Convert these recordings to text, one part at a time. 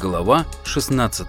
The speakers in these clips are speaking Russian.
Глава 16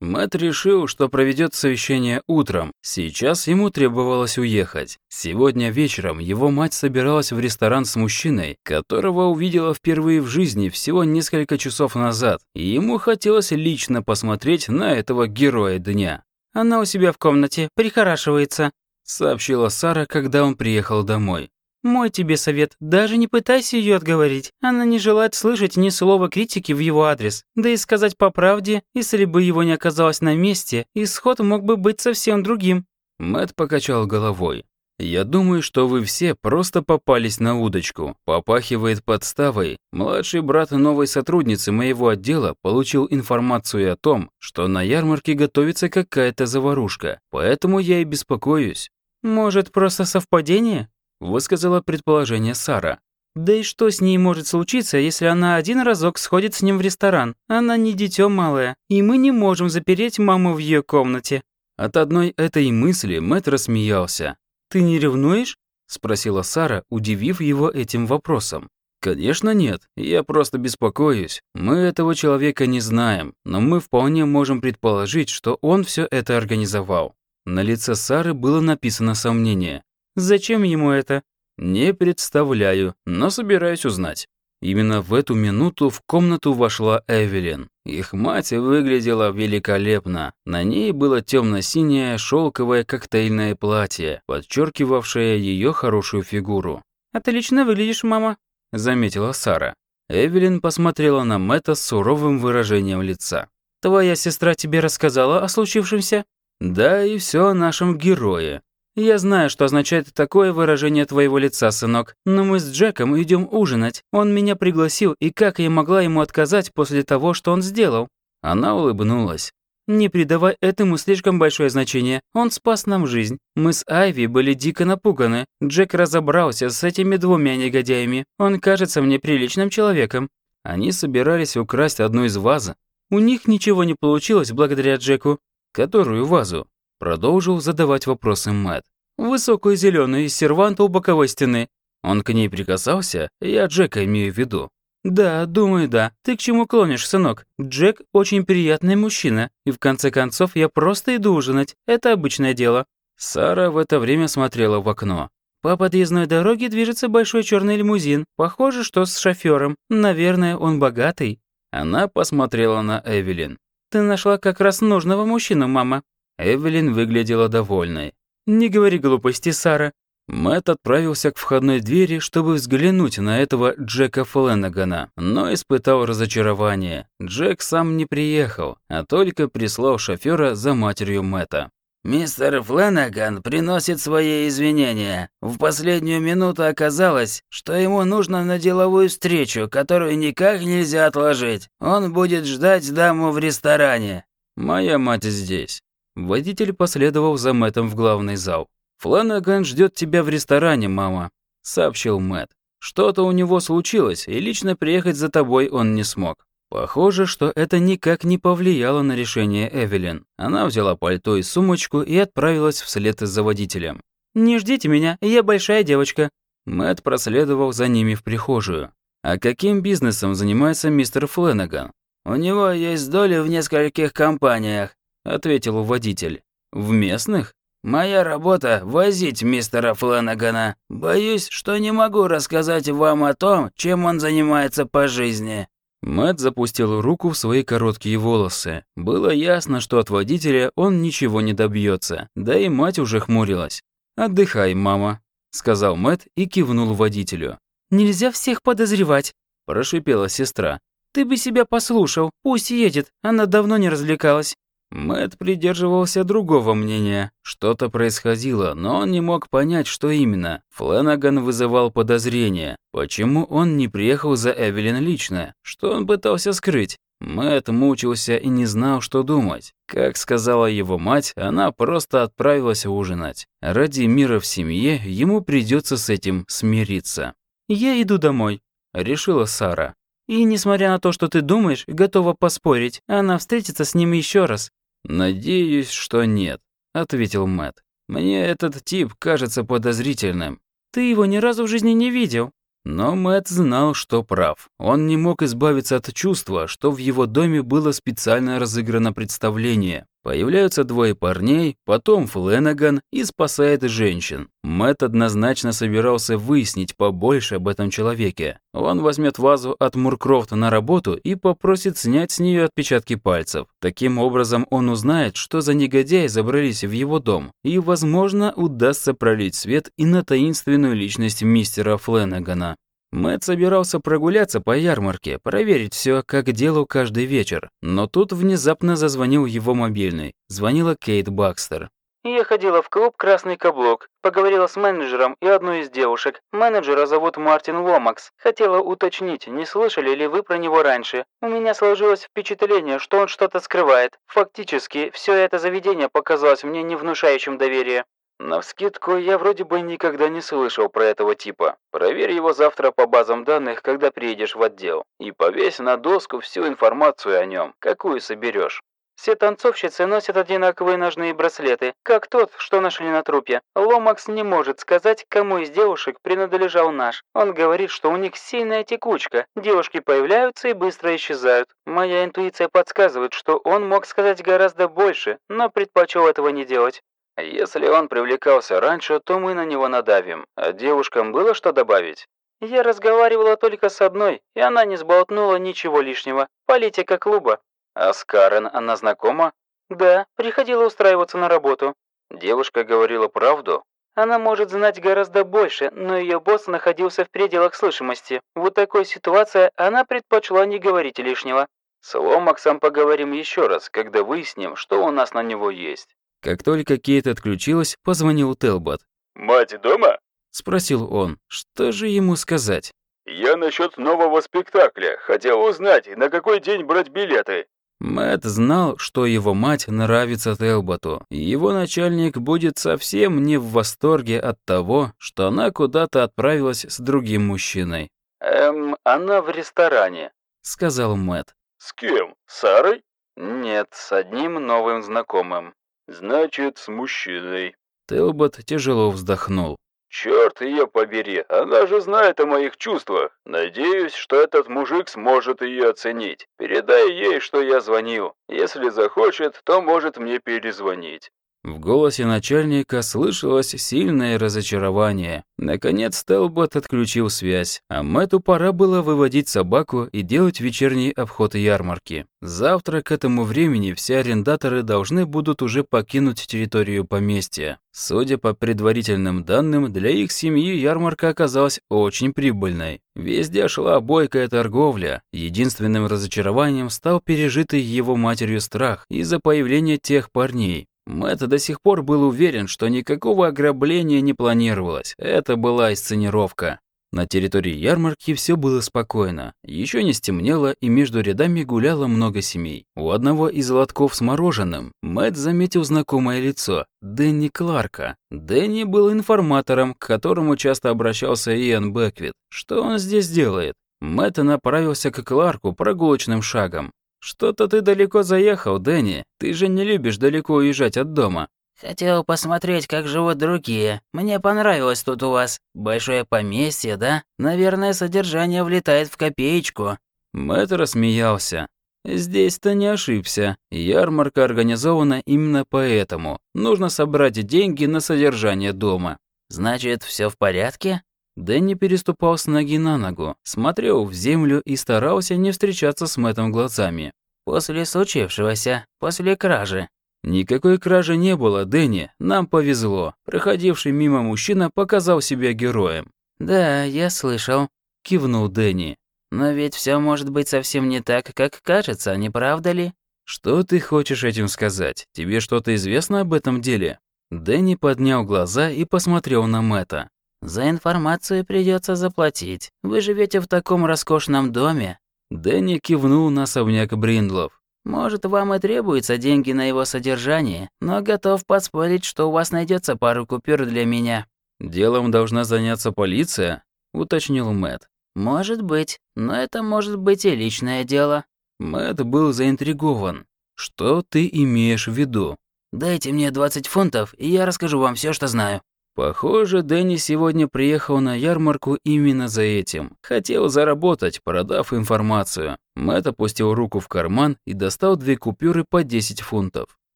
Мэтт решил, что проведет совещание утром. Сейчас ему требовалось уехать. Сегодня вечером его мать собиралась в ресторан с мужчиной, которого увидела впервые в жизни всего несколько часов назад, и ему хотелось лично посмотреть на этого героя дня. «Она у себя в комнате, прихорашивается», — сообщила Сара, когда он приехал домой. Мой тебе совет, даже не пытайся ее отговорить. Она не желает слышать ни слова критики в его адрес. Да и сказать по правде, если бы его не оказалось на месте, исход мог бы быть совсем другим. Мэт покачал головой. «Я думаю, что вы все просто попались на удочку. Попахивает подставой. Младший брат новой сотрудницы моего отдела получил информацию о том, что на ярмарке готовится какая-то заварушка. Поэтому я и беспокоюсь». «Может, просто совпадение?» Высказала предположение Сара. Да и что с ней может случиться, если она один разок сходит с ним в ресторан? Она не дитё малое, и мы не можем запереть маму в ее комнате. От одной этой мысли Мэтт рассмеялся. «Ты не ревнуешь?» – спросила Сара, удивив его этим вопросом. «Конечно нет, я просто беспокоюсь. Мы этого человека не знаем, но мы вполне можем предположить, что он все это организовал». На лице Сары было написано сомнение. Зачем ему это? Не представляю, но собираюсь узнать. Именно в эту минуту в комнату вошла Эвелин. Их мать выглядела великолепно. На ней было темно-синее шелковое коктейльное платье, подчеркивавшее ее хорошую фигуру. «Отлично выглядишь, мама», — заметила Сара. Эвелин посмотрела на Мэтта с суровым выражением лица. «Твоя сестра тебе рассказала о случившемся?» «Да, и все о нашем герое. «Я знаю, что означает такое выражение твоего лица, сынок, но мы с Джеком идем ужинать. Он меня пригласил, и как я могла ему отказать после того, что он сделал?» Она улыбнулась. «Не придавай этому слишком большое значение. Он спас нам жизнь. Мы с Айви были дико напуганы. Джек разобрался с этими двумя негодяями. Он кажется мне приличным человеком». Они собирались украсть одну из ваз. У них ничего не получилось благодаря Джеку. Которую вазу? Продолжил задавать вопросы Мэтт. Высокую зеленую из серванта у боковой стены. Он к ней прикасался? Я Джека имею в виду. «Да, думаю, да. Ты к чему клонишь, сынок? Джек очень приятный мужчина, и в конце концов я просто иду ужинать. Это обычное дело». Сара в это время смотрела в окно. По подъездной дороге движется большой черный лимузин. Похоже, что с шофёром. Наверное, он богатый. Она посмотрела на Эвелин. «Ты нашла как раз нужного мужчину, мама. Эвелин выглядела довольной. «Не говори глупости, Сара». Мэтт отправился к входной двери, чтобы взглянуть на этого Джека Фленнегана, но испытал разочарование. Джек сам не приехал, а только прислал шофера за матерью Мэтта. «Мистер Фленнеган приносит свои извинения. В последнюю минуту оказалось, что ему нужно на деловую встречу, которую никак нельзя отложить. Он будет ждать даму в ресторане». «Моя мать здесь». Водитель последовал за Мэттом в главный зал. «Фланаган ждет тебя в ресторане, мама», — сообщил Мэтт. «Что-то у него случилось, и лично приехать за тобой он не смог». Похоже, что это никак не повлияло на решение Эвелин. Она взяла пальто и сумочку и отправилась вслед за водителем. «Не ждите меня, я большая девочка». Мэтт проследовал за ними в прихожую. «А каким бизнесом занимается мистер Фленаган?» «У него есть доли в нескольких компаниях. — ответил водитель. «В местных?» «Моя работа — возить мистера Фланагана. Боюсь, что не могу рассказать вам о том, чем он занимается по жизни». Мэтт запустил руку в свои короткие волосы. Было ясно, что от водителя он ничего не добьется, да и мать уже хмурилась. «Отдыхай, мама», — сказал Мэтт и кивнул водителю. «Нельзя всех подозревать», — прошипела сестра. «Ты бы себя послушал, пусть едет, она давно не развлекалась». Мэт придерживался другого мнения. Что-то происходило, но он не мог понять, что именно. Фленаган вызывал подозрения. Почему он не приехал за Эвелин лично? Что он пытался скрыть? Мэт мучился и не знал, что думать. Как сказала его мать, она просто отправилась ужинать. Ради мира в семье ему придется с этим смириться. «Я иду домой», — решила Сара. «И несмотря на то, что ты думаешь, готова поспорить, она встретится с ним еще раз. «Надеюсь, что нет», — ответил Мэт. «Мне этот тип кажется подозрительным». «Ты его ни разу в жизни не видел». Но Мэтт знал, что прав. Он не мог избавиться от чувства, что в его доме было специально разыграно представление. Появляются двое парней, потом Фленаган и спасает женщин. Мэтт однозначно собирался выяснить побольше об этом человеке. Он возьмет вазу от Муркрофта на работу и попросит снять с нее отпечатки пальцев. Таким образом он узнает, что за негодяи забрались в его дом, и, возможно, удастся пролить свет и на таинственную личность мистера Фленагана. Мэтт собирался прогуляться по ярмарке, проверить все как делу каждый вечер. Но тут внезапно зазвонил его мобильный. Звонила Кейт Бакстер. Я ходила в клуб «Красный каблук», поговорила с менеджером и одной из девушек. Менеджера зовут Мартин Ломакс. Хотела уточнить, не слышали ли вы про него раньше. У меня сложилось впечатление, что он что-то скрывает. Фактически, все это заведение показалось мне не внушающим доверия. Навскидку, я вроде бы никогда не слышал про этого типа. Проверь его завтра по базам данных, когда приедешь в отдел. И повесь на доску всю информацию о нем, какую соберешь. Все танцовщицы носят одинаковые ножные браслеты, как тот, что нашли на трупе. Ломакс не может сказать, кому из девушек принадлежал наш. Он говорит, что у них сильная текучка. Девушки появляются и быстро исчезают. Моя интуиция подсказывает, что он мог сказать гораздо больше, но предпочел этого не делать. Если он привлекался раньше, то мы на него надавим. А девушкам было что добавить? Я разговаривала только с одной, и она не сболтнула ничего лишнего. Политика клуба. А с Карен она знакома? Да, приходила устраиваться на работу. Девушка говорила правду? Она может знать гораздо больше, но ее босс находился в пределах слышимости. Вот такой ситуации она предпочла не говорить лишнего. С Ломаксом поговорим еще раз, когда выясним, что у нас на него есть. Как только Кейт отключилась, позвонил Телбот. «Мать дома?» – спросил он. Что же ему сказать? «Я насчет нового спектакля. Хотел узнать, на какой день брать билеты». Мэт знал, что его мать нравится Телботу, его начальник будет совсем не в восторге от того, что она куда-то отправилась с другим мужчиной. «Эм, она в ресторане», — сказал Мэт. «С кем? С Сарой?» «Нет, с одним новым знакомым». Значит, с мужчиной. Телбот тяжело вздохнул. Черт ее побери, она же знает о моих чувствах. Надеюсь, что этот мужик сможет ее оценить. Передай ей, что я звонил. Если захочет, то может мне перезвонить. В голосе начальника слышалось сильное разочарование. Наконец Телбот отключил связь, а Мэтту пора было выводить собаку и делать вечерний обход ярмарки. Завтра к этому времени все арендаторы должны будут уже покинуть территорию поместья. Судя по предварительным данным, для их семьи ярмарка оказалась очень прибыльной. Везде шла бойкая торговля. Единственным разочарованием стал пережитый его матерью страх из-за появления тех парней. Мэтт до сих пор был уверен, что никакого ограбления не планировалось. Это была инсценировка. На территории ярмарки все было спокойно. Еще не стемнело, и между рядами гуляло много семей. У одного из лотков с мороженым Мэтт заметил знакомое лицо – Дэнни Кларка. Дэнни был информатором, к которому часто обращался Иэн Бэквит. Что он здесь делает? Мэтт направился к Кларку прогулочным шагом. «Что-то ты далеко заехал, Дэнни. Ты же не любишь далеко уезжать от дома». «Хотел посмотреть, как живут другие. Мне понравилось тут у вас. Большое поместье, да? Наверное, содержание влетает в копеечку». Мэтт рассмеялся. Здесь-то не ошибся. Ярмарка организована именно поэтому. Нужно собрать деньги на содержание дома. Значит, все в порядке? Дэнни переступал с ноги на ногу, смотрел в землю и старался не встречаться с Мэттом глазами. «После случившегося, после кражи». «Никакой кражи не было, Дэнни, нам повезло. Проходивший мимо мужчина показал себя героем». «Да, я слышал», – кивнул Дэнни. «Но ведь все может быть совсем не так, как кажется, не правда ли?» «Что ты хочешь этим сказать? Тебе что-то известно об этом деле?» Дэнни поднял глаза и посмотрел на Мэтта. За информацию придется заплатить. Вы живете в таком роскошном доме. Дэнни кивнул на особняк Бриндлов. Может, вам и требуются деньги на его содержание, но готов поспорить, что у вас найдется пару купюр для меня. Делом должна заняться полиция, уточнил Мэт. Может быть, но это может быть и личное дело. Мэт был заинтригован. Что ты имеешь в виду? Дайте мне 20 фунтов, и я расскажу вам все, что знаю. Похоже, Дэнни сегодня приехал на ярмарку именно за этим. Хотел заработать, продав информацию. Мэтт опустил руку в карман и достал две купюры по 10 фунтов.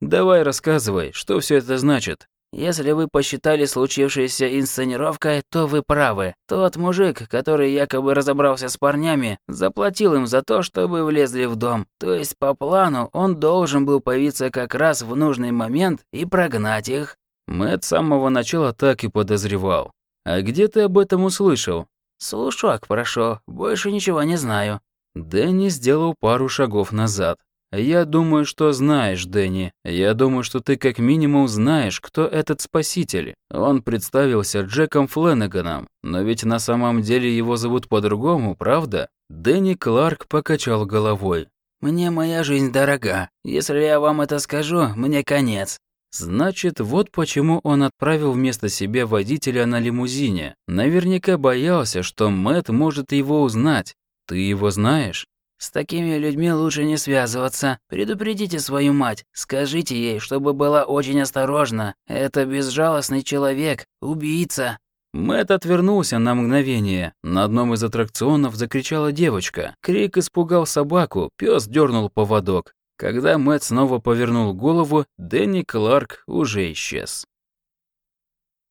«Давай рассказывай, что все это значит?» Если вы посчитали случившееся инсценировкой, то вы правы. Тот мужик, который якобы разобрался с парнями, заплатил им за то, чтобы влезли в дом. То есть по плану он должен был появиться как раз в нужный момент и прогнать их. Мэтт с самого начала так и подозревал. А где ты об этом услышал? Слушок, прошу, больше ничего не знаю. Дэнни сделал пару шагов назад. «Я думаю, что знаешь, Дэнни. Я думаю, что ты как минимум знаешь, кто этот спаситель. Он представился Джеком Фленаганом, но ведь на самом деле его зовут по-другому, правда?» Дэнни Кларк покачал головой. «Мне моя жизнь дорога. Если я вам это скажу, мне конец». Значит, вот почему он отправил вместо себя водителя на лимузине. Наверняка боялся, что Мэт может его узнать. Ты его знаешь? С такими людьми лучше не связываться. Предупредите свою мать. Скажите ей, чтобы была очень осторожна. Это безжалостный человек, убийца. Мэт отвернулся на мгновение. На одном из аттракционов закричала девочка. Крик испугал собаку, пес дернул поводок. Когда Мэт снова повернул голову, Дэнни Кларк уже исчез.